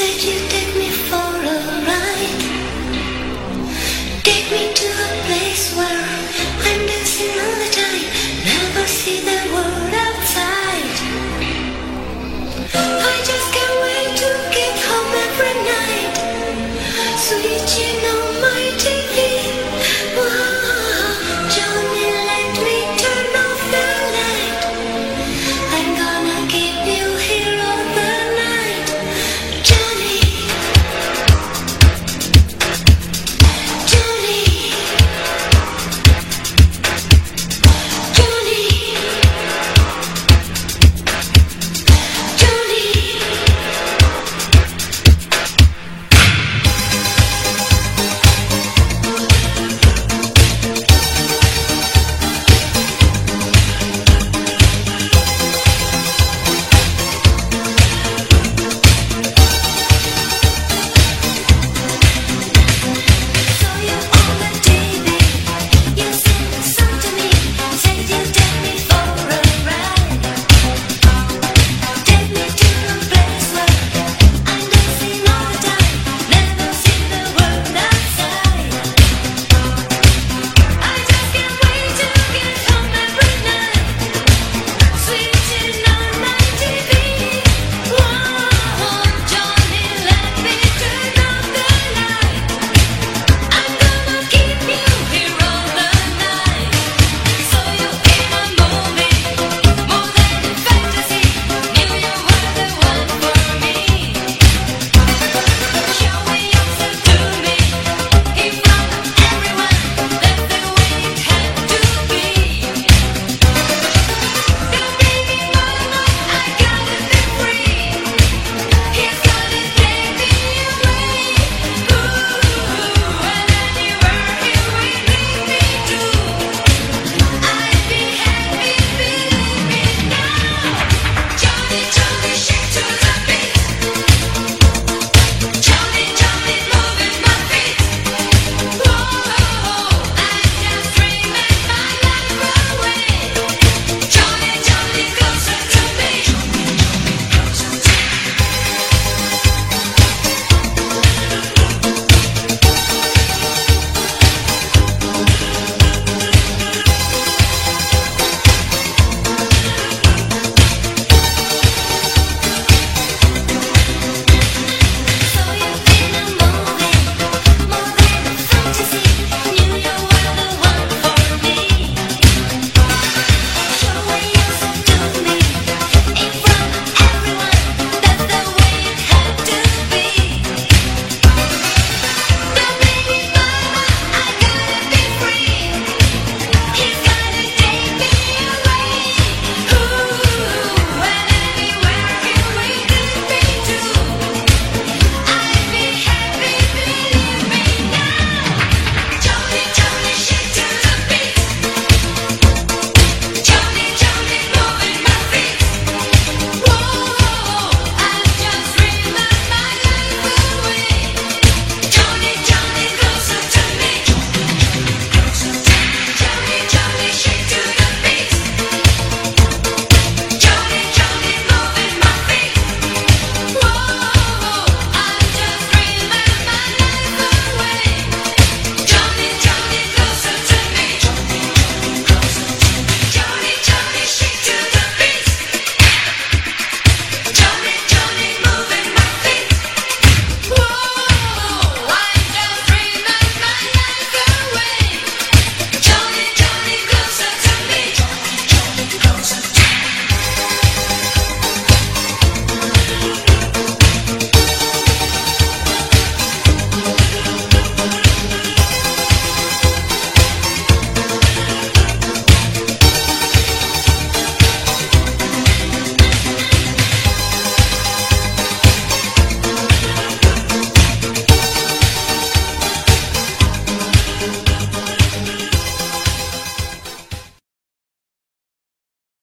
said you